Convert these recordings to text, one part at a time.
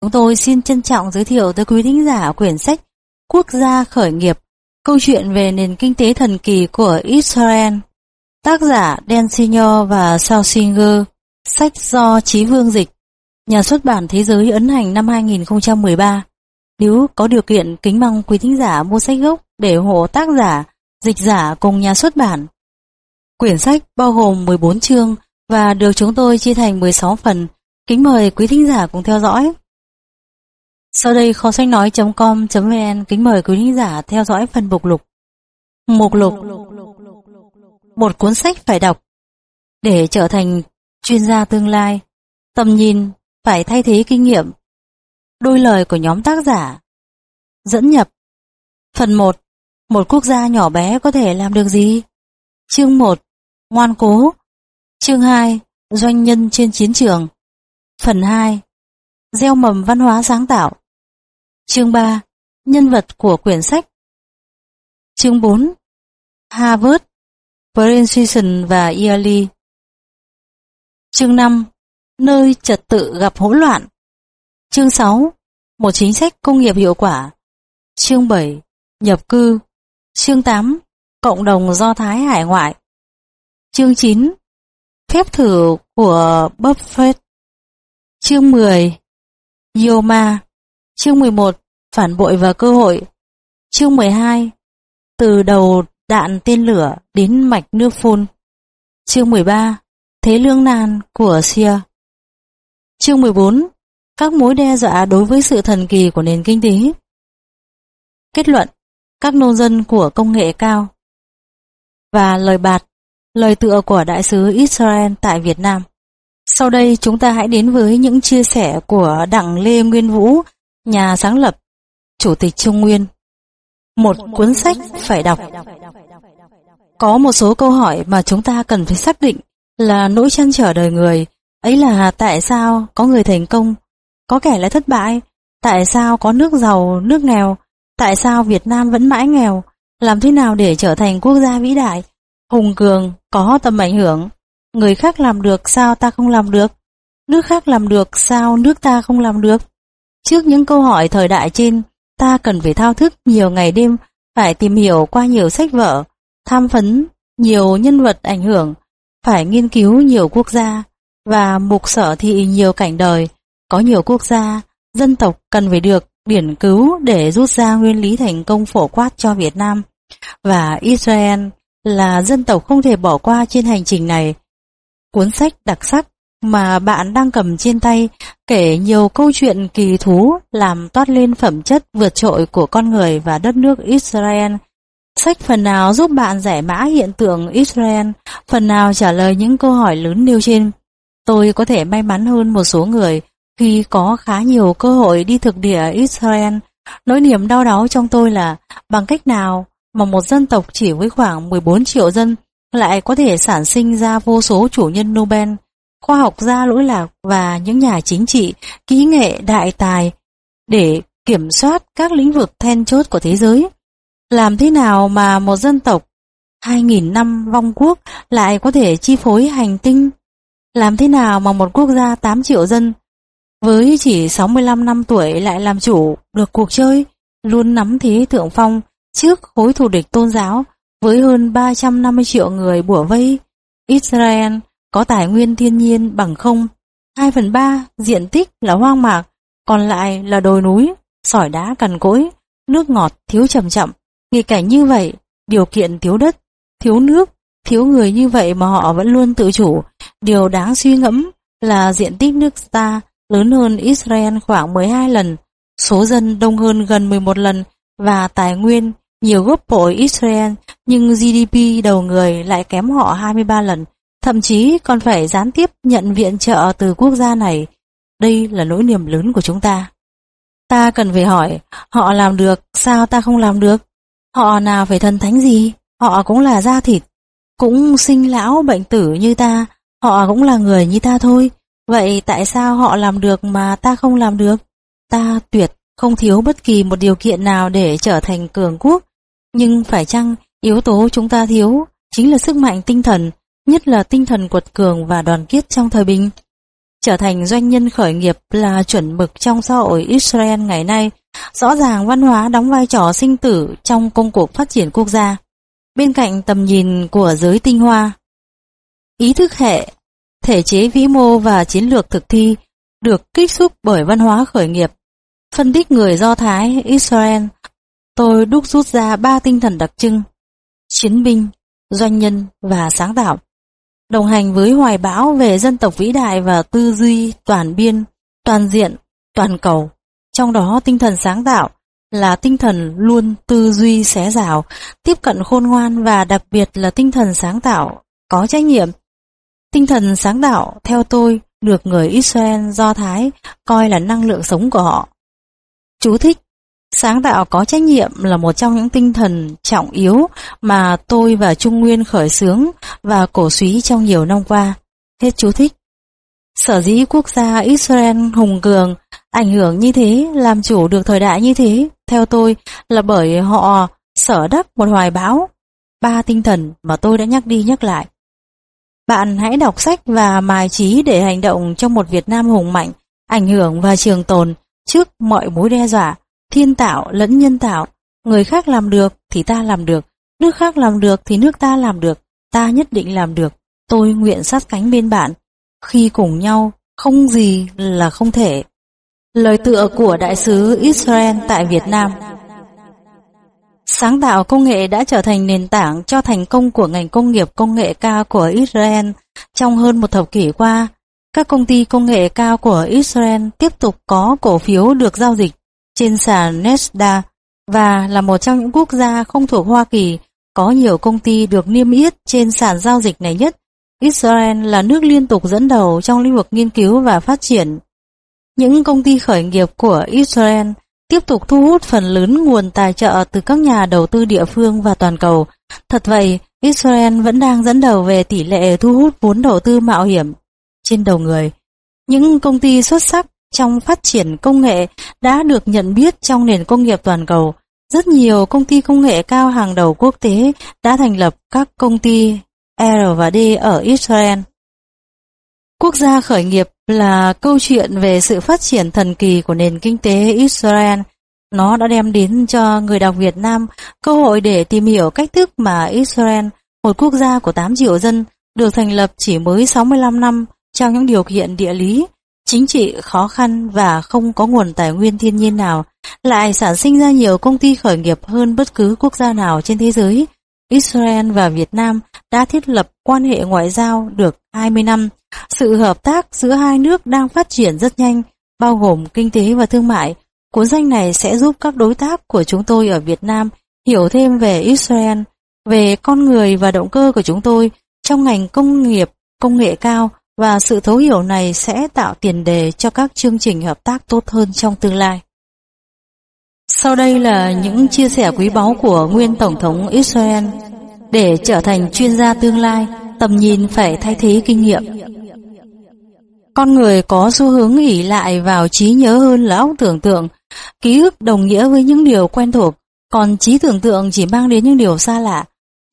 Chúng tôi xin trân trọng giới thiệu tới quý thính giả quyển sách Quốc gia khởi nghiệp, câu chuyện về nền kinh tế thần kỳ của Israel. Tác giả Dan Senior và Sao Singer, sách do Chí Vương Dịch, nhà xuất bản Thế giới ấn hành năm 2013. Nếu có điều kiện kính mong quý thính giả mua sách gốc để ủng hộ tác giả, dịch giả cùng nhà xuất bản. Quyển sách bao gồm 14 chương và được chúng tôi chia thành 16 phần. Kính mời quý thính giả cùng theo dõi. Sau đây kho sách nói.com.vn kính mời quý thính giả theo dõi phần mục lục. Mục lục. Một cuốn sách phải đọc để trở thành chuyên gia tương lai. Tầm nhìn phải thay thế kinh nghiệm. Đôi lời của nhóm tác giả. Dẫn nhập. Phần 1 Một quốc gia nhỏ bé có thể làm được gì? Chương 1 Ngoan cố. Chương 2 Doanh nhân trên chiến trường. Phần 2 Gieo mầm văn hóa sáng tạo. Chương 3 Nhân vật của quyển sách. Chương 4 Harvard Princeton và Yale. Chương 5 Nơi trật tự gặp hỗn loạn. Chương 6 Một chính sách công nghiệp hiệu quả. Chương 7 Nhập cư. Chương 8 Cộng đồng Do Thái hải ngoại. Chương 9 Phép thử của Buffett. Chương 10 Yoma. Chương 11 Phản bội và cơ hội. Chương 12 Từ đầu đạn tên lửa đến mạch nước phun. Chương 13 Thế lương nan của Sia Chương 14 Các mối đe dọa đối với sự thần kỳ của nền kinh tế. Kết luận, Các nông dân của công nghệ cao. Và lời bạt, Lời tựa của Đại sứ Israel tại Việt Nam. Sau đây chúng ta hãy đến với những chia sẻ của Đặng Lê Nguyên Vũ, Nhà sáng lập Chủ tịch Trung Nguyên. Một cuốn sách phải đọc. Có một số câu hỏi mà chúng ta cần phải xác định là nỗi chăn trở đời người. Ấy là tại sao có người thành công, có kẻ lại thất bại, tại sao có nước giàu, nước nghèo, tại sao Việt Nam vẫn mãi nghèo, làm thế nào để trở thành quốc gia vĩ đại, hùng cường, có tầm ảnh hưởng. Người khác làm được sao ta không làm được, nước khác làm được sao nước ta không làm được. Trước những câu hỏi thời đại trên, ta cần phải thao thức nhiều ngày đêm, phải tìm hiểu qua nhiều sách vở, tham phấn, nhiều nhân vật ảnh hưởng, phải nghiên cứu nhiều quốc gia, và mục sở thị nhiều cảnh đời, có nhiều quốc gia, dân tộc cần phải được điển cứu để rút ra nguyên lý thành công phổ quát cho Việt Nam. Và Israel là dân tộc không thể bỏ qua trên hành trình này. Cuốn sách đặc sắc mà bạn đang cầm trên tay kể nhiều câu chuyện kỳ thú làm toát lên phẩm chất vượt trội của con người và đất nước Israel. Sách phần nào giúp bạn giải mã hiện tượng Israel, phần nào trả lời những câu hỏi lớn nêu trên. Tôi có thể may mắn hơn một số người khi có khá nhiều cơ hội đi thực địa Israel. Nỗi niềm đau đáu trong tôi là bằng cách nào mà một dân tộc chỉ với khoảng 14 triệu dân lại có thể sản sinh ra vô số chủ nhân Nobel, khoa học gia lỗi lạc và những nhà chính trị, kỹ nghệ đại tài để kiểm soát các lĩnh vực then chốt của thế giới. Làm thế nào mà một dân tộc 2.000 năm vong quốc lại có thể chi phối hành tinh làm thế nào mà một quốc gia 8 triệu dân với chỉ 65 năm tuổi lại làm chủ được cuộc chơi, luôn nắm thế thượng phong trước khối thù địch tôn giáo với hơn 350 triệu người bủa vây. Israel có tài nguyên thiên nhiên bằng không, 2 phần 3 diện tích là hoang mạc, còn lại là đồi núi, sỏi đá cằn cỗi, nước ngọt thiếu chậm chậm. Nghịch cảnh như vậy, điều kiện thiếu đất, thiếu nước, thiếu người như vậy mà họ vẫn luôn tự chủ, Điều đáng suy ngẫm là diện tích nước ta lớn hơn Israel khoảng 12 lần, số dân đông hơn gần 11 lần và tài nguyên nhiều gấp bội Israel nhưng GDP đầu người lại kém họ 23 lần, thậm chí còn phải gián tiếp nhận viện trợ từ quốc gia này. Đây là nỗi niềm lớn của chúng ta. Ta cần phải hỏi, họ làm được, sao ta không làm được? Họ nào phải thần thánh gì? Họ cũng là da thịt, cũng sinh lão bệnh tử như ta, Họ cũng là người như ta thôi, vậy tại sao họ làm được mà ta không làm được? Ta tuyệt không thiếu bất kỳ một điều kiện nào để trở thành cường quốc, nhưng phải chăng yếu tố chúng ta thiếu chính là sức mạnh tinh thần, nhất là tinh thần quật cường và đoàn kết trong thời bình. trở thành doanh nhân khởi nghiệp là chuẩn mực trong xã hội Israel ngày nay. Rõ ràng văn hóa đóng vai trò sinh tử trong công cuộc phát triển quốc gia. Bên cạnh tầm nhìn của giới tinh hoa, ý thức hệ, thể chế vĩ mô và chiến lược thực thi được kích xúc bởi văn hóa khởi nghiệp. Phân tích người Do Thái Israel, tôi đúc rút ra ba tinh thần đặc trưng, chiến binh, doanh nhân và sáng tạo đồng hành với hoài bão về dân tộc vĩ đại và tư duy toàn biên, toàn diện, toàn cầu. Trong đó tinh thần sáng tạo là tinh thần luôn tư duy xé rào, tiếp cận khôn ngoan và đặc biệt là tinh thần sáng tạo, có trách nhiệm. Tinh thần sáng tạo, theo tôi, được người Israel Do Thái coi là năng lượng sống của họ. Chú thích Sáng tạo có trách nhiệm là một trong những tinh thần trọng yếu mà tôi và Trung Nguyên khởi xướng và cổ suý trong nhiều năm qua. Hết chú thích. Sở dĩ quốc gia Israel hùng cường, ảnh hưởng như thế, làm chủ được thời đại như thế, theo tôi là bởi họ sở đắc một hoài bão ba tinh thần mà tôi đã nhắc đi nhắc lại. Bạn hãy đọc sách và mài trí để hành động trong một Việt Nam hùng mạnh, ảnh hưởng và trường tồn trước mọi mối đe dọa, thiên tạo lẫn nhân tạo, người khác làm được thì ta làm được, nước khác làm được thì nước ta làm được, ta nhất định làm được, tôi nguyện sát cánh bên bạn, khi cùng nhau, không gì là không thể. Lời tựa của Đại sứ Israel tại Việt Nam Sáng tạo công nghệ đã trở thành nền tảng cho thành công của ngành công nghiệp công nghệ cao của Israel trong hơn một thập kỷ qua. Các công ty công nghệ cao của Israel tiếp tục có cổ phiếu được giao dịch trên sàn Nasdaq và là một trong những quốc gia không thuộc Hoa Kỳ có nhiều công ty được niêm yết trên sàn giao dịch này nhất. Israel là nước liên tục dẫn đầu trong lĩnh vực nghiên cứu và phát triển. Những công ty khởi nghiệp của Israel tiếp tục thu hút phần lớn nguồn tài trợ từ các nhà đầu tư địa phương và toàn cầu. Thật vậy, Israel vẫn đang dẫn đầu về tỷ lệ thu hút vốn đầu tư mạo hiểm trên đầu người. Những công ty xuất sắc trong phát triển công nghệ đã được nhận biết trong nền công nghiệp toàn cầu. Rất nhiều công ty công nghệ cao hàng đầu quốc tế đã thành lập các công ty R và D ở Israel. Quốc gia khởi nghiệp là câu chuyện về sự phát triển thần kỳ của nền kinh tế Israel. Nó đã đem đến cho người đọc Việt Nam cơ hội để tìm hiểu cách thức mà Israel, một quốc gia của 8 triệu dân, được thành lập chỉ mới 65 năm trong những điều kiện địa lý, chính trị khó khăn và không có nguồn tài nguyên thiên nhiên nào, lại sản sinh ra nhiều công ty khởi nghiệp hơn bất cứ quốc gia nào trên thế giới. Israel và Việt Nam đã thiết lập quan hệ ngoại giao được 20 năm. Sự hợp tác giữa hai nước đang phát triển rất nhanh, bao gồm kinh tế và thương mại. Cuốn danh này sẽ giúp các đối tác của chúng tôi ở Việt Nam hiểu thêm về Israel, về con người và động cơ của chúng tôi trong ngành công nghiệp, công nghệ cao và sự thấu hiểu này sẽ tạo tiền đề cho các chương trình hợp tác tốt hơn trong tương lai. Sau đây là những chia sẻ quý báu của nguyên Tổng thống Israel để trở thành chuyên gia tương lai, tầm nhìn phải thay thế kinh nghiệm. Con người có xu hướng ỉ lại vào trí nhớ hơn là óc tưởng tượng, ký ức đồng nghĩa với những điều quen thuộc, còn trí tưởng tượng chỉ mang đến những điều xa lạ.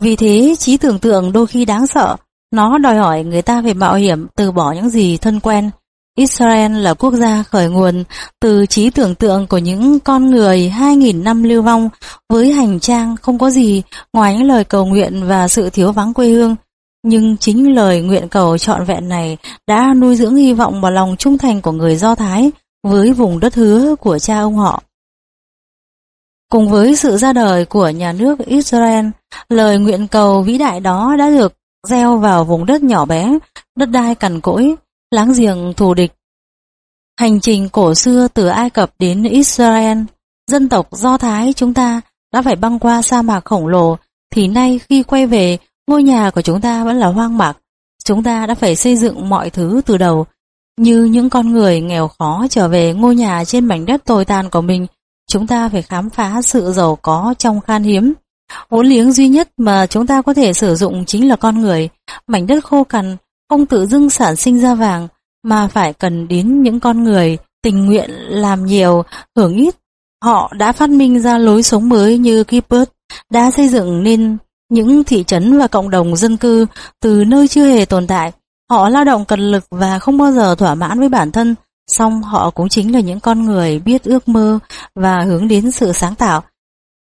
Vì thế, trí tưởng tượng đôi khi đáng sợ, nó đòi hỏi người ta phải mạo hiểm từ bỏ những gì thân quen. Israel là quốc gia khởi nguồn từ trí tưởng tượng của những con người 2.000 năm lưu vong với hành trang không có gì ngoài những lời cầu nguyện và sự thiếu vắng quê hương. Nhưng chính lời nguyện cầu trọn vẹn này đã nuôi dưỡng hy vọng và lòng trung thành của người Do Thái với vùng đất hứa của cha ông họ. Cùng với sự ra đời của nhà nước Israel, lời nguyện cầu vĩ đại đó đã được gieo vào vùng đất nhỏ bé, đất đai cằn cỗi, láng giềng thù địch. Hành trình cổ xưa từ Ai Cập đến Israel, dân tộc Do Thái chúng ta đã phải băng qua sa mạc khổng lồ, thì nay khi quay về, ngôi nhà của chúng ta vẫn là hoang mạc. Chúng ta đã phải xây dựng mọi thứ từ đầu, như những con người nghèo khó trở về ngôi nhà trên mảnh đất tồi tàn của mình, chúng ta phải khám phá sự giàu có trong khan hiếm. Vốn liếng duy nhất mà chúng ta có thể sử dụng chính là con người. Mảnh đất khô cằn không tự dưng sản sinh ra vàng mà phải cần đến những con người tình nguyện làm nhiều, hưởng ít. Họ đã phát minh ra lối sống mới như Kippert, đã xây dựng nên những thị trấn và cộng đồng dân cư từ nơi chưa hề tồn tại. Họ lao động cần lực và không bao giờ thỏa mãn với bản thân, song họ cũng chính là những con người biết ước mơ và hướng đến sự sáng tạo.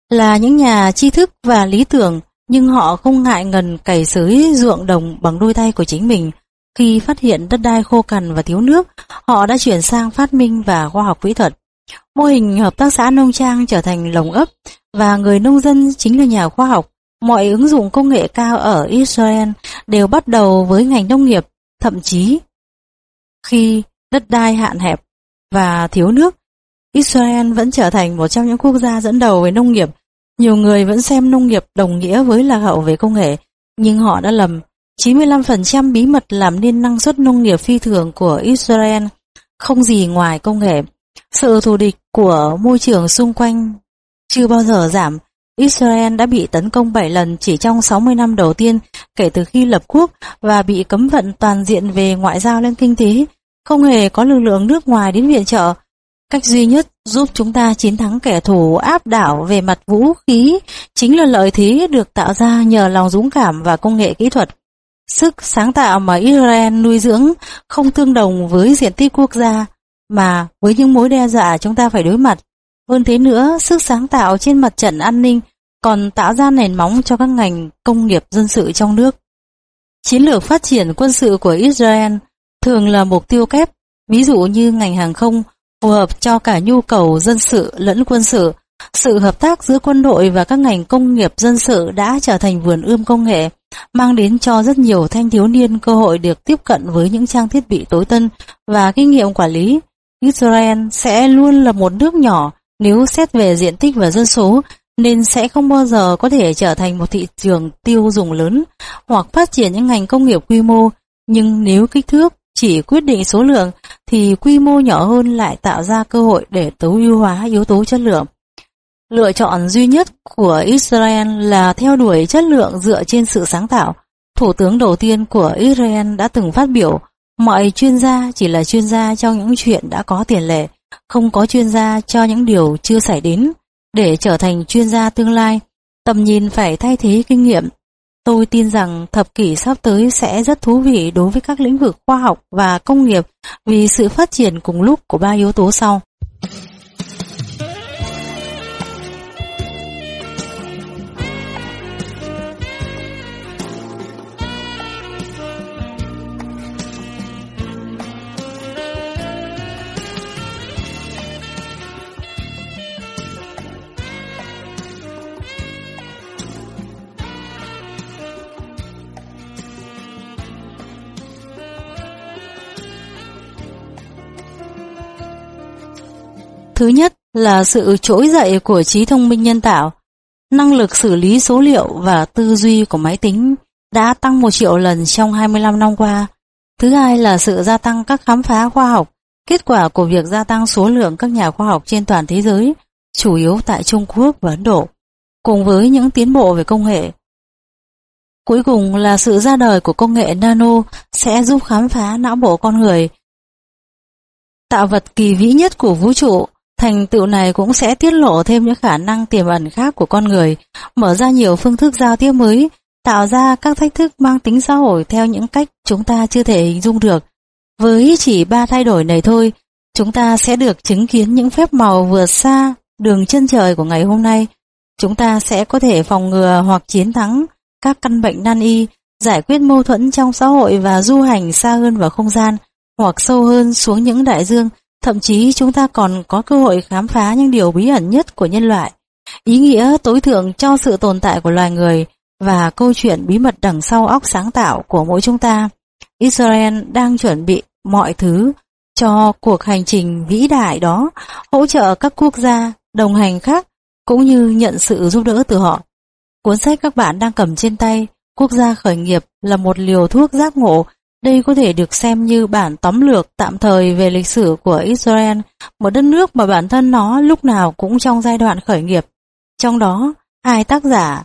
Là những nhà tri thức và lý tưởng, nhưng họ không ngại ngần cày xới ruộng đồng bằng đôi tay của chính mình. Khi phát hiện đất đai khô cằn và thiếu nước, họ đã chuyển sang phát minh và khoa học kỹ thuật. Mô hình hợp tác xã nông trang trở thành lồng ấp và người nông dân chính là nhà khoa học. Mọi ứng dụng công nghệ cao ở Israel đều bắt đầu với ngành nông nghiệp, thậm chí khi đất đai hạn hẹp và thiếu nước, Israel vẫn trở thành một trong những quốc gia dẫn đầu về nông nghiệp. Nhiều người vẫn xem nông nghiệp đồng nghĩa với lạc hậu về công nghệ, nhưng họ đã lầm. 95% bí mật làm nên năng suất nông nghiệp phi thường của Israel không gì ngoài công nghệ. Sự thù địch của môi trường xung quanh chưa bao giờ giảm. Israel đã bị tấn công 7 lần chỉ trong 60 năm đầu tiên kể từ khi lập quốc và bị cấm vận toàn diện về ngoại giao lên kinh tế. Không hề có lực lượng nước ngoài đến viện trợ. Cách duy nhất giúp chúng ta chiến thắng kẻ thù áp đảo về mặt vũ khí chính là lợi thế được tạo ra nhờ lòng dũng cảm và công nghệ kỹ thuật. Sức sáng tạo mà Israel nuôi dưỡng không tương đồng với diện tích quốc gia mà với những mối đe dọa chúng ta phải đối mặt. Hơn thế nữa, sức sáng tạo trên mặt trận an ninh còn tạo ra nền móng cho các ngành công nghiệp dân sự trong nước. Chiến lược phát triển quân sự của Israel thường là mục tiêu kép, ví dụ như ngành hàng không phù hợp cho cả nhu cầu dân sự lẫn quân sự. Sự hợp tác giữa quân đội và các ngành công nghiệp dân sự đã trở thành vườn ươm công nghệ, mang đến cho rất nhiều thanh thiếu niên cơ hội được tiếp cận với những trang thiết bị tối tân và kinh nghiệm quản lý. Israel sẽ luôn là một nước nhỏ nếu xét về diện tích và dân số, nên sẽ không bao giờ có thể trở thành một thị trường tiêu dùng lớn hoặc phát triển những ngành công nghiệp quy mô, nhưng nếu kích thước chỉ quyết định số lượng thì quy mô nhỏ hơn lại tạo ra cơ hội để tối ưu hóa yếu tố chất lượng. Lựa chọn duy nhất của Israel là theo đuổi chất lượng dựa trên sự sáng tạo. Thủ tướng đầu tiên của Israel đã từng phát biểu Mọi chuyên gia chỉ là chuyên gia trong những chuyện đã có tiền lệ, không có chuyên gia cho những điều chưa xảy đến. Để trở thành chuyên gia tương lai, tầm nhìn phải thay thế kinh nghiệm. Tôi tin rằng thập kỷ sắp tới sẽ rất thú vị đối với các lĩnh vực khoa học và công nghiệp vì sự phát triển cùng lúc của ba yếu tố sau. Thứ nhất là sự trỗi dậy của trí thông minh nhân tạo. Năng lực xử lý số liệu và tư duy của máy tính đã tăng một triệu lần trong 25 năm qua. Thứ hai là sự gia tăng các khám phá khoa học, kết quả của việc gia tăng số lượng các nhà khoa học trên toàn thế giới, chủ yếu tại Trung Quốc và Ấn Độ, cùng với những tiến bộ về công nghệ. Cuối cùng là sự ra đời của công nghệ nano sẽ giúp khám phá não bộ con người, tạo vật kỳ vĩ nhất của vũ trụ Thành tựu này cũng sẽ tiết lộ thêm những khả năng tiềm ẩn khác của con người, mở ra nhiều phương thức giao tiếp mới, tạo ra các thách thức mang tính xã hội theo những cách chúng ta chưa thể hình dung được. Với chỉ ba thay đổi này thôi, chúng ta sẽ được chứng kiến những phép màu vượt xa đường chân trời của ngày hôm nay. Chúng ta sẽ có thể phòng ngừa hoặc chiến thắng các căn bệnh nan y, giải quyết mâu thuẫn trong xã hội và du hành xa hơn vào không gian, hoặc sâu hơn xuống những đại dương Thậm chí chúng ta còn có cơ hội khám phá những điều bí ẩn nhất của nhân loại, ý nghĩa tối thượng cho sự tồn tại của loài người và câu chuyện bí mật đằng sau óc sáng tạo của mỗi chúng ta. Israel đang chuẩn bị mọi thứ cho cuộc hành trình vĩ đại đó, hỗ trợ các quốc gia, đồng hành khác, cũng như nhận sự giúp đỡ từ họ. Cuốn sách các bạn đang cầm trên tay, Quốc gia khởi nghiệp là một liều thuốc giác ngộ đây có thể được xem như bản tóm lược tạm thời về lịch sử của Israel, một đất nước mà bản thân nó lúc nào cũng trong giai đoạn khởi nghiệp. Trong đó, hai tác giả,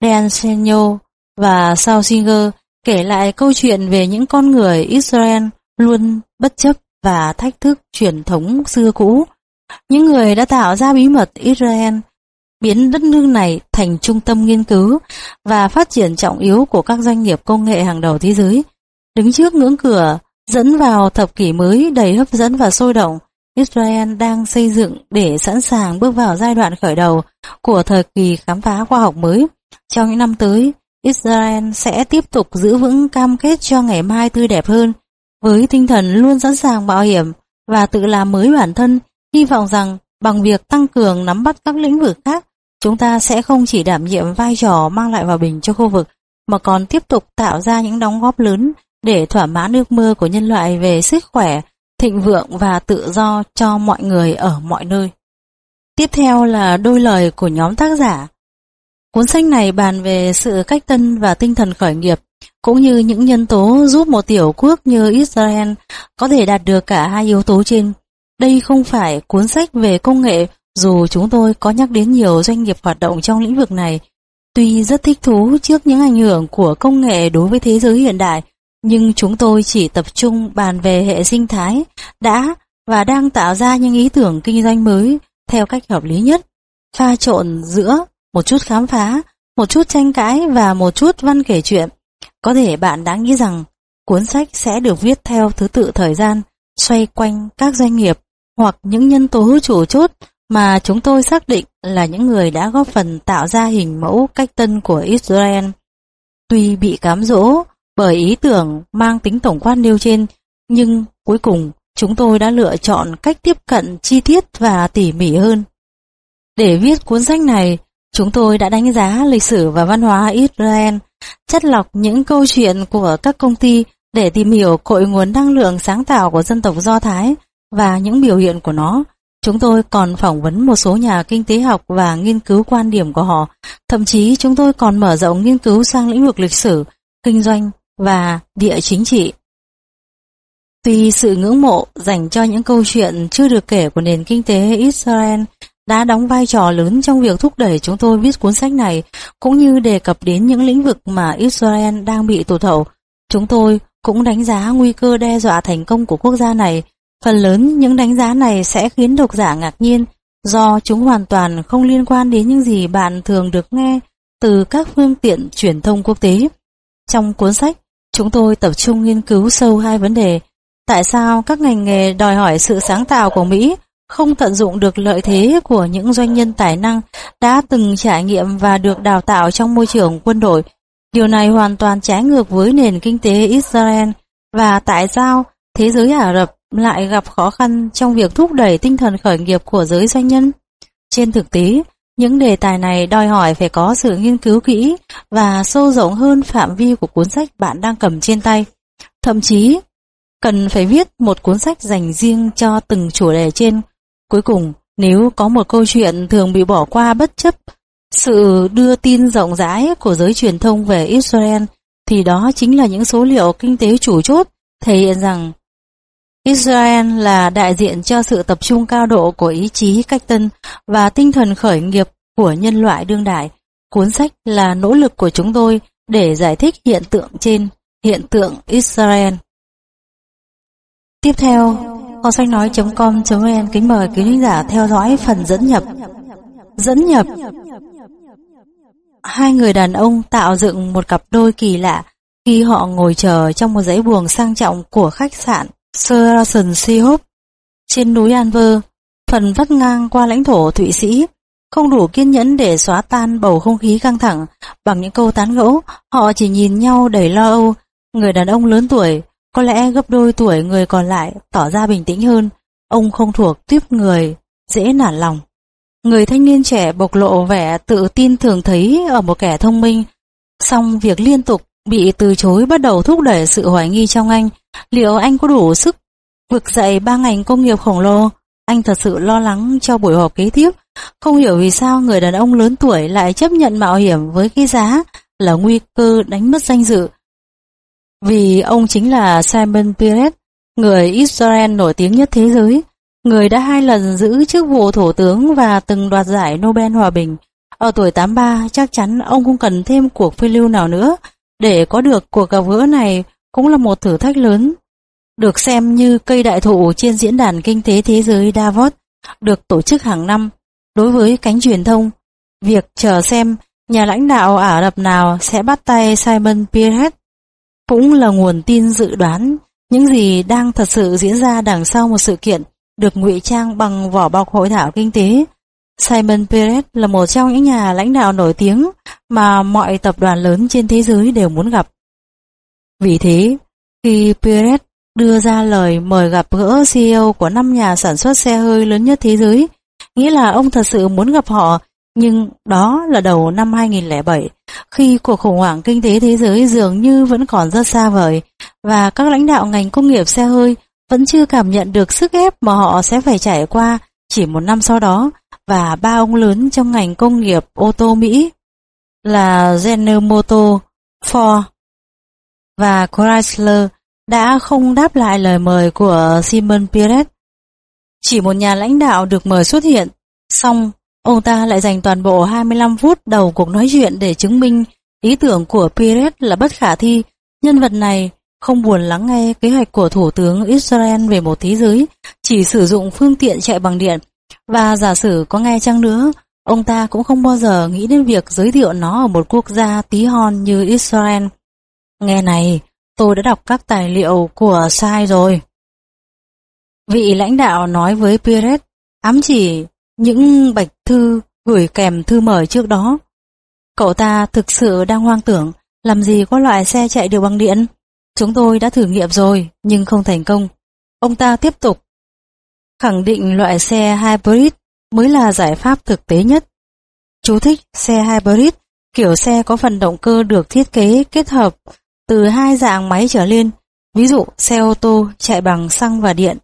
Dan Senyo và Sao Singer kể lại câu chuyện về những con người Israel luôn bất chấp và thách thức truyền thống xưa cũ. Những người đã tạo ra bí mật Israel, biến đất nước này thành trung tâm nghiên cứu và phát triển trọng yếu của các doanh nghiệp công nghệ hàng đầu thế giới Đứng trước ngưỡng cửa, dẫn vào thập kỷ mới đầy hấp dẫn và sôi động, Israel đang xây dựng để sẵn sàng bước vào giai đoạn khởi đầu của thời kỳ khám phá khoa học mới. Trong những năm tới, Israel sẽ tiếp tục giữ vững cam kết cho ngày mai tươi đẹp hơn, với tinh thần luôn sẵn sàng mạo hiểm và tự làm mới bản thân, hy vọng rằng bằng việc tăng cường nắm bắt các lĩnh vực khác, chúng ta sẽ không chỉ đảm nhiệm vai trò mang lại hòa bình cho khu vực, mà còn tiếp tục tạo ra những đóng góp lớn để thỏa mãn ước mơ của nhân loại về sức khỏe, thịnh vượng và tự do cho mọi người ở mọi nơi. Tiếp theo là đôi lời của nhóm tác giả. Cuốn sách này bàn về sự cách tân và tinh thần khởi nghiệp, cũng như những nhân tố giúp một tiểu quốc như Israel có thể đạt được cả hai yếu tố trên. Đây không phải cuốn sách về công nghệ, dù chúng tôi có nhắc đến nhiều doanh nghiệp hoạt động trong lĩnh vực này. Tuy rất thích thú trước những ảnh hưởng của công nghệ đối với thế giới hiện đại, nhưng chúng tôi chỉ tập trung bàn về hệ sinh thái đã và đang tạo ra những ý tưởng kinh doanh mới theo cách hợp lý nhất, pha trộn giữa một chút khám phá, một chút tranh cãi và một chút văn kể chuyện. Có thể bạn đã nghĩ rằng cuốn sách sẽ được viết theo thứ tự thời gian, xoay quanh các doanh nghiệp hoặc những nhân tố chủ chốt mà chúng tôi xác định là những người đã góp phần tạo ra hình mẫu cách tân của Israel. Tuy bị cám dỗ bởi ý tưởng mang tính tổng quan nêu trên, nhưng cuối cùng chúng tôi đã lựa chọn cách tiếp cận chi tiết và tỉ mỉ hơn. Để viết cuốn sách này, chúng tôi đã đánh giá lịch sử và văn hóa Israel, chất lọc những câu chuyện của các công ty để tìm hiểu cội nguồn năng lượng sáng tạo của dân tộc Do Thái và những biểu hiện của nó. Chúng tôi còn phỏng vấn một số nhà kinh tế học và nghiên cứu quan điểm của họ. Thậm chí chúng tôi còn mở rộng nghiên cứu sang lĩnh vực lịch sử, kinh doanh và địa chính trị. Tuy sự ngưỡng mộ dành cho những câu chuyện chưa được kể của nền kinh tế Israel đã đóng vai trò lớn trong việc thúc đẩy chúng tôi viết cuốn sách này, cũng như đề cập đến những lĩnh vực mà Israel đang bị tụt hậu. Chúng tôi cũng đánh giá nguy cơ đe dọa thành công của quốc gia này. Phần lớn những đánh giá này sẽ khiến độc giả ngạc nhiên do chúng hoàn toàn không liên quan đến những gì bạn thường được nghe từ các phương tiện truyền thông quốc tế. Trong cuốn sách, chúng tôi tập trung nghiên cứu sâu hai vấn đề. Tại sao các ngành nghề đòi hỏi sự sáng tạo của Mỹ không tận dụng được lợi thế của những doanh nhân tài năng đã từng trải nghiệm và được đào tạo trong môi trường quân đội. Điều này hoàn toàn trái ngược với nền kinh tế Israel và tại sao thế giới Ả Rập lại gặp khó khăn trong việc thúc đẩy tinh thần khởi nghiệp của giới doanh nhân. Trên thực tế, những đề tài này đòi hỏi phải có sự nghiên cứu kỹ và sâu rộng hơn phạm vi của cuốn sách bạn đang cầm trên tay. Thậm chí, cần phải viết một cuốn sách dành riêng cho từng chủ đề trên. Cuối cùng, nếu có một câu chuyện thường bị bỏ qua bất chấp sự đưa tin rộng rãi của giới truyền thông về Israel, thì đó chính là những số liệu kinh tế chủ chốt thể hiện rằng Israel là đại diện cho sự tập trung cao độ của ý chí cách tân và tinh thần khởi nghiệp của nhân loại đương đại. Cuốn sách là nỗ lực của chúng tôi để giải thích hiện tượng trên, hiện tượng Israel. Tiếp theo, kho sách nói.com.vn kính mời quý khán giả theo dõi phần dẫn nhập. Dẫn nhập Hai người đàn ông tạo dựng một cặp đôi kỳ lạ khi họ ngồi chờ trong một dãy buồng sang trọng của khách sạn Serasen Seahop trên núi Anver, phần vắt ngang qua lãnh thổ Thụy Sĩ. Không đủ kiên nhẫn để xóa tan bầu không khí căng thẳng bằng những câu tán gẫu, họ chỉ nhìn nhau đầy lo âu. Người đàn ông lớn tuổi, có lẽ gấp đôi tuổi người còn lại, tỏ ra bình tĩnh hơn. Ông không thuộc tiếp người, dễ nản lòng. Người thanh niên trẻ bộc lộ vẻ tự tin thường thấy ở một kẻ thông minh, song việc liên tục bị từ chối bắt đầu thúc đẩy sự hoài nghi trong anh. Liệu anh có đủ sức vực dậy ba ngành công nghiệp khổng lồ? Anh thật sự lo lắng cho buổi họp kế tiếp, không hiểu vì sao người đàn ông lớn tuổi lại chấp nhận mạo hiểm với cái giá là nguy cơ đánh mất danh dự. Vì ông chính là Simon Peres, người Israel nổi tiếng nhất thế giới, người đã hai lần giữ chức vụ thủ tướng và từng đoạt giải Nobel Hòa Bình. Ở tuổi 83 chắc chắn ông không cần thêm cuộc phiêu lưu nào nữa, để có được cuộc gặp gỡ này cũng là một thử thách lớn, được xem như cây đại thụ trên diễn đàn kinh tế thế giới Davos, được tổ chức hàng năm. Đối với cánh truyền thông, việc chờ xem nhà lãnh đạo Ả Rập nào sẽ bắt tay Simon Pierret cũng là nguồn tin dự đoán những gì đang thật sự diễn ra đằng sau một sự kiện được ngụy trang bằng vỏ bọc hội thảo kinh tế. Simon Perez là một trong những nhà lãnh đạo nổi tiếng mà mọi tập đoàn lớn trên thế giới đều muốn gặp. Vì thế, khi Perez đưa ra lời mời gặp gỡ CEO của năm nhà sản xuất xe hơi lớn nhất thế giới, nghĩa là ông thật sự muốn gặp họ, nhưng đó là đầu năm 2007, khi cuộc khủng hoảng kinh tế thế giới dường như vẫn còn rất xa vời, và các lãnh đạo ngành công nghiệp xe hơi vẫn chưa cảm nhận được sức ép mà họ sẽ phải trải qua chỉ một năm sau đó, và ba ông lớn trong ngành công nghiệp ô tô Mỹ là General Motors, Ford và Chrysler đã không đáp lại lời mời của Simon Perez. Chỉ một nhà lãnh đạo được mời xuất hiện, xong ông ta lại dành toàn bộ 25 phút đầu cuộc nói chuyện để chứng minh ý tưởng của Perez là bất khả thi. Nhân vật này không buồn lắng nghe kế hoạch của Thủ tướng Israel về một thế giới chỉ sử dụng phương tiện chạy bằng điện. Và giả sử có nghe chăng nữa, ông ta cũng không bao giờ nghĩ đến việc giới thiệu nó ở một quốc gia tí hon như Israel. Nghe này, tôi đã đọc các tài liệu của sai rồi. Vị lãnh đạo nói với Perez ám chỉ những bạch thư gửi kèm thư mời trước đó. Cậu ta thực sự đang hoang tưởng làm gì có loại xe chạy được bằng điện. Chúng tôi đã thử nghiệm rồi nhưng không thành công. Ông ta tiếp tục khẳng định loại xe hybrid mới là giải pháp thực tế nhất. Chú thích xe hybrid, kiểu xe có phần động cơ được thiết kế kết hợp từ hai dạng máy trở lên, ví dụ xe ô tô chạy bằng xăng và điện.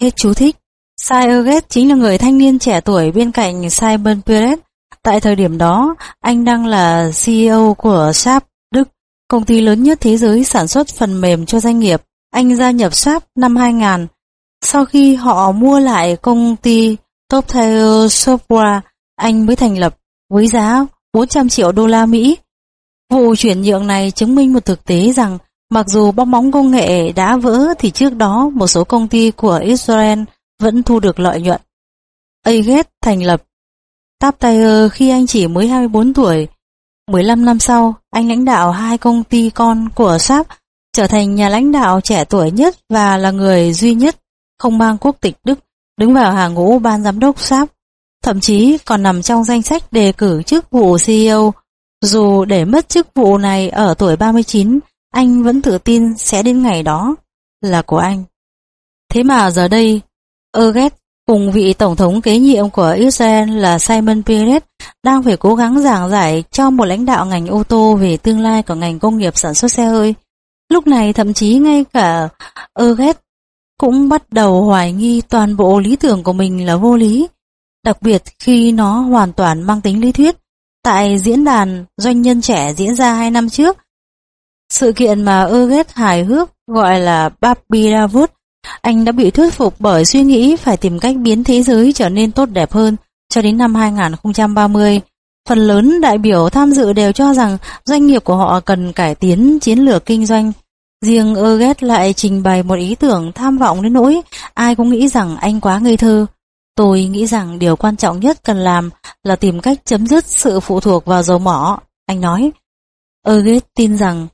Hết chú thích. Saierget chính là người thanh niên trẻ tuổi bên cạnh Simon Perez. Tại thời điểm đó, anh đang là CEO của Sharp Đức, công ty lớn nhất thế giới sản xuất phần mềm cho doanh nghiệp. Anh gia nhập Sharp năm 2000. Sau khi họ mua lại công ty Toptail Software, anh mới thành lập với giá 400 triệu đô la Mỹ. Vụ chuyển nhượng này chứng minh một thực tế rằng mặc dù bong bóng công nghệ đã vỡ thì trước đó một số công ty của Israel vẫn thu được lợi nhuận. Aget thành lập Taptire khi anh chỉ mới 24 tuổi. 15 năm sau, anh lãnh đạo hai công ty con của Sáp, trở thành nhà lãnh đạo trẻ tuổi nhất và là người duy nhất không mang quốc tịch Đức đứng vào hàng ngũ ban giám đốc Sáp, thậm chí còn nằm trong danh sách đề cử chức vụ CEO. Dù để mất chức vụ này ở tuổi 39, anh vẫn tự tin sẽ đến ngày đó là của anh. Thế mà giờ đây, Erget cùng vị tổng thống kế nhiệm của Israel là Simon Peres đang phải cố gắng giảng giải cho một lãnh đạo ngành ô tô về tương lai của ngành công nghiệp sản xuất xe hơi. Lúc này thậm chí ngay cả Erget cũng bắt đầu hoài nghi toàn bộ lý tưởng của mình là vô lý, đặc biệt khi nó hoàn toàn mang tính lý thuyết. Tại diễn đàn doanh nhân trẻ diễn ra hai năm trước, sự kiện mà Erget hài hước gọi là Barbie Davut, anh đã bị thuyết phục bởi suy nghĩ phải tìm cách biến thế giới trở nên tốt đẹp hơn cho đến năm 2030. Phần lớn đại biểu tham dự đều cho rằng doanh nghiệp của họ cần cải tiến chiến lược kinh doanh. Riêng Erget lại trình bày một ý tưởng tham vọng đến nỗi ai cũng nghĩ rằng anh quá ngây thơ. Tôi nghĩ rằng điều quan trọng nhất cần làm là tìm cách chấm dứt sự phụ thuộc vào dầu mỏ. Anh nói, Erget tin rằng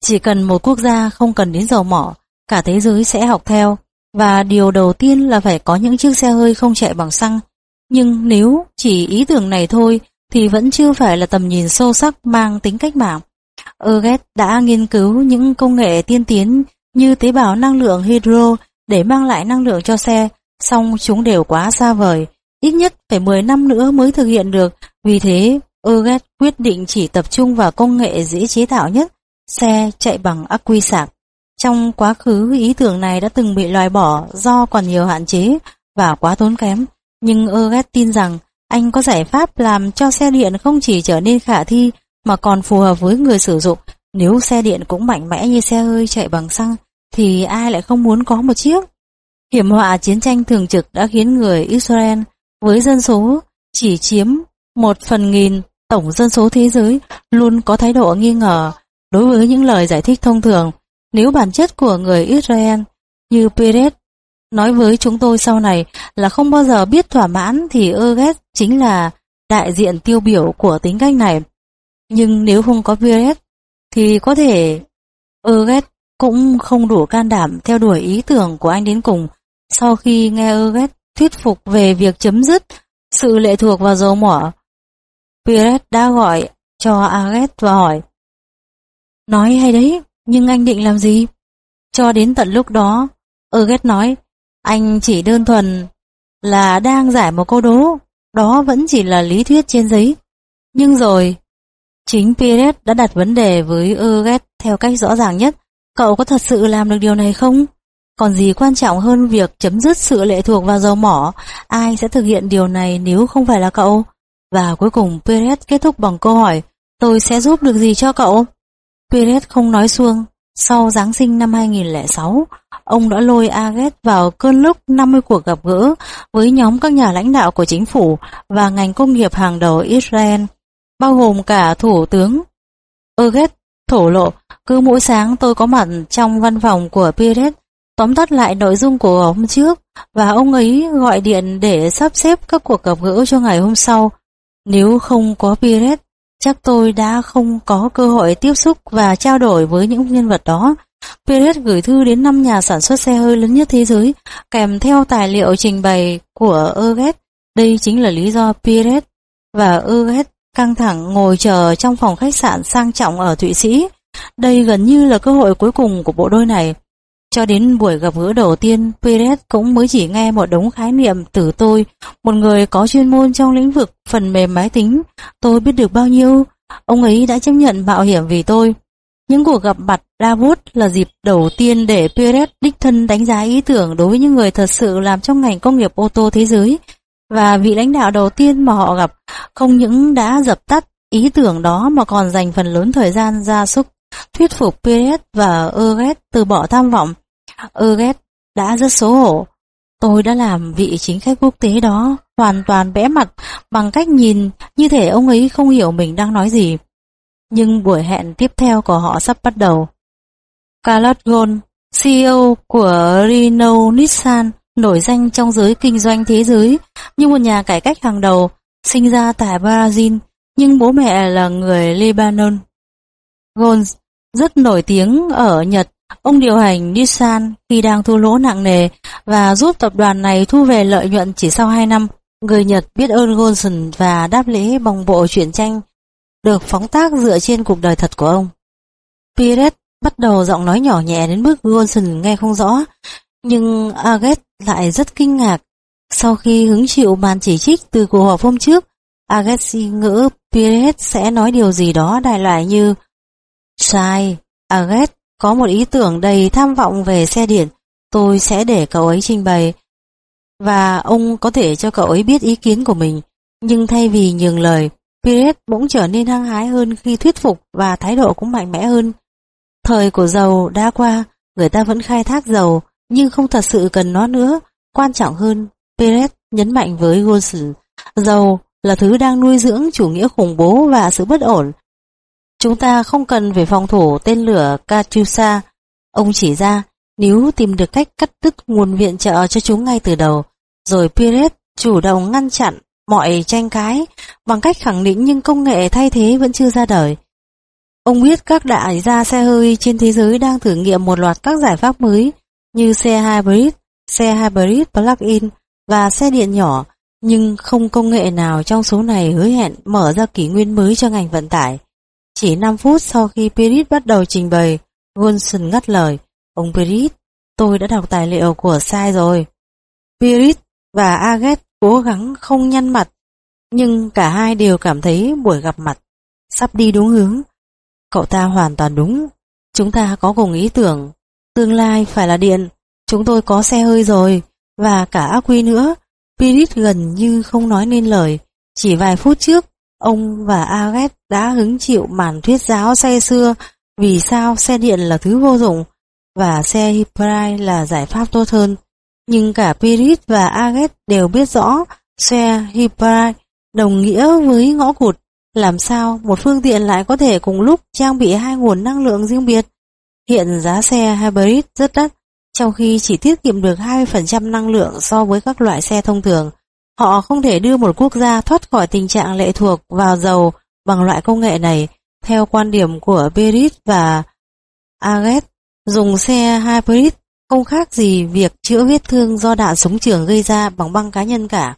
chỉ cần một quốc gia không cần đến dầu mỏ cả thế giới sẽ học theo. Và điều đầu tiên là phải có những chiếc xe hơi không chạy bằng xăng. Nhưng nếu chỉ ý tưởng này thôi thì vẫn chưa phải là tầm nhìn sâu sắc mang tính cách mạng. Erget đã nghiên cứu những công nghệ tiên tiến như tế bào năng lượng hydro để mang lại năng lượng cho xe, song chúng đều quá xa vời, ít nhất phải 10 năm nữa mới thực hiện được. Vì thế, Erget quyết định chỉ tập trung vào công nghệ dễ chế tạo nhất, xe chạy bằng ắc quy sạc. Trong quá khứ ý tưởng này đã từng bị loại bỏ do còn nhiều hạn chế và quá tốn kém, nhưng Erget tin rằng anh có giải pháp làm cho xe điện không chỉ trở nên khả thi mà còn phù hợp với người sử dụng. Nếu xe điện cũng mạnh mẽ như xe hơi chạy bằng xăng, thì ai lại không muốn có một chiếc? Hiểm họa chiến tranh thường trực đã khiến người Israel với dân số chỉ chiếm một phần nghìn tổng dân số thế giới luôn có thái độ nghi ngờ đối với những lời giải thích thông thường nếu bản chất của người Israel, như Perez nói với chúng tôi sau này, là không bao giờ biết thỏa mãn thì Erget chính là đại diện tiêu biểu của tính cách này. Nhưng nếu không có Perez thì có thể Erget cũng không đủ can đảm theo đuổi ý tưởng của anh đến cùng. Sau khi nghe Erget thuyết phục về việc chấm dứt sự lệ thuộc vào dầu mỏ, Piret đã gọi cho Erget và hỏi Nói hay đấy, nhưng anh định làm gì? Cho đến tận lúc đó, Erget nói anh chỉ đơn thuần là đang giải một câu đố, đó vẫn chỉ là lý thuyết trên giấy. Nhưng rồi, chính Pires đã đặt vấn đề với Erget theo cách rõ ràng nhất. Cậu có thật sự làm được điều này không? Còn gì quan trọng hơn việc chấm dứt sự lệ thuộc vào dầu mỏ? Ai sẽ thực hiện điều này nếu không phải là cậu? Và cuối cùng Pires kết thúc bằng câu hỏi, tôi sẽ giúp được gì cho cậu? Pires không nói xuông. Sau Giáng sinh năm 2006, ông đã lôi Aget vào cơn lúc 50 cuộc gặp gỡ với nhóm các nhà lãnh đạo của chính phủ và ngành công nghiệp hàng đầu Israel, bao gồm cả Thủ tướng. Erget thổ lộ, cứ mỗi sáng tôi có mặt trong văn phòng của Pires, tóm tắt lại nội dung của hôm trước và ông ấy gọi điện để sắp xếp các cuộc gặp gỡ cho ngày hôm sau. Nếu không có Pires, chắc tôi đã không có cơ hội tiếp xúc và trao đổi với những nhân vật đó. Pires gửi thư đến năm nhà sản xuất xe hơi lớn nhất thế giới, kèm theo tài liệu trình bày của Erget. Đây chính là lý do Pires và Erget căng thẳng ngồi chờ trong phòng khách sạn sang trọng ở Thụy Sĩ. Đây gần như là cơ hội cuối cùng của bộ đôi này. Cho đến buổi gặp gỡ đầu tiên, Perez cũng mới chỉ nghe một đống khái niệm từ tôi, một người có chuyên môn trong lĩnh vực phần mềm máy tính. Tôi biết được bao nhiêu, ông ấy đã chấp nhận mạo hiểm vì tôi. Những cuộc gặp mặt Davos là dịp đầu tiên để Perez đích thân đánh giá ý tưởng đối với những người thật sự làm trong ngành công nghiệp ô tô thế giới. Và vị lãnh đạo đầu tiên mà họ gặp không những đã dập tắt ý tưởng đó mà còn dành phần lớn thời gian ra sức thuyết phục Perez và Erget từ bỏ tham vọng Erget đã rất xấu hổ. Tôi đã làm vị chính khách quốc tế đó hoàn toàn bẽ mặt bằng cách nhìn như thể ông ấy không hiểu mình đang nói gì. Nhưng buổi hẹn tiếp theo của họ sắp bắt đầu. Carlos Ghosn, CEO của Renault Nissan, nổi danh trong giới kinh doanh thế giới như một nhà cải cách hàng đầu, sinh ra tại Brazil, nhưng bố mẹ là người Lebanon. Gons rất nổi tiếng ở Nhật Ông điều hành Nissan khi đang thua lỗ nặng nề và giúp tập đoàn này thu về lợi nhuận chỉ sau 2 năm. Người Nhật biết ơn Gonson và đáp lễ bằng bộ truyện tranh được phóng tác dựa trên cuộc đời thật của ông. Pires bắt đầu giọng nói nhỏ nhẹ đến mức Gonson nghe không rõ, nhưng Aget lại rất kinh ngạc. Sau khi hứng chịu màn chỉ trích từ cuộc họp hôm trước, Aget suy ngỡ Pires sẽ nói điều gì đó đại loại như Sai, Aget có một ý tưởng đầy tham vọng về xe điện, tôi sẽ để cậu ấy trình bày. Và ông có thể cho cậu ấy biết ý kiến của mình, nhưng thay vì nhường lời, Pires bỗng trở nên hăng hái hơn khi thuyết phục và thái độ cũng mạnh mẽ hơn. Thời của dầu đã qua, người ta vẫn khai thác dầu, nhưng không thật sự cần nó nữa. Quan trọng hơn, Perez nhấn mạnh với Wilson, dầu là thứ đang nuôi dưỡng chủ nghĩa khủng bố và sự bất ổn, Chúng ta không cần phải phòng thủ tên lửa Katyusha. Ông chỉ ra, nếu tìm được cách cắt đứt nguồn viện trợ cho chúng ngay từ đầu, rồi Perez chủ động ngăn chặn mọi tranh cãi bằng cách khẳng định những công nghệ thay thế vẫn chưa ra đời. Ông biết các đại gia xe hơi trên thế giới đang thử nghiệm một loạt các giải pháp mới như xe hybrid, xe hybrid plug-in và xe điện nhỏ, nhưng không công nghệ nào trong số này hứa hẹn mở ra kỷ nguyên mới cho ngành vận tải. Chỉ 5 phút sau khi Pirit bắt đầu trình bày, Wilson ngắt lời. Ông Pirit, tôi đã đọc tài liệu của sai rồi. Pirit và Aget cố gắng không nhăn mặt, nhưng cả hai đều cảm thấy buổi gặp mặt sắp đi đúng hướng. Cậu ta hoàn toàn đúng. Chúng ta có cùng ý tưởng. Tương lai phải là điện. Chúng tôi có xe hơi rồi. Và cả ác quy nữa. Pirit gần như không nói nên lời. Chỉ vài phút trước, Ông và Aget đã hứng chịu màn thuyết giáo say xưa vì sao xe điện là thứ vô dụng và xe Hyperdrive là giải pháp tốt hơn. Nhưng cả Pirit và Aget đều biết rõ xe Hyperdrive đồng nghĩa với ngõ cụt. Làm sao một phương tiện lại có thể cùng lúc trang bị hai nguồn năng lượng riêng biệt? Hiện giá xe hybrid rất đắt, trong khi chỉ tiết kiệm được 20% năng lượng so với các loại xe thông thường. Họ không thể đưa một quốc gia thoát khỏi tình trạng lệ thuộc vào dầu bằng loại công nghệ này, theo quan điểm của Berit và Aget dùng xe hybrid không khác gì việc chữa vết thương do đạn súng trường gây ra bằng băng cá nhân cả.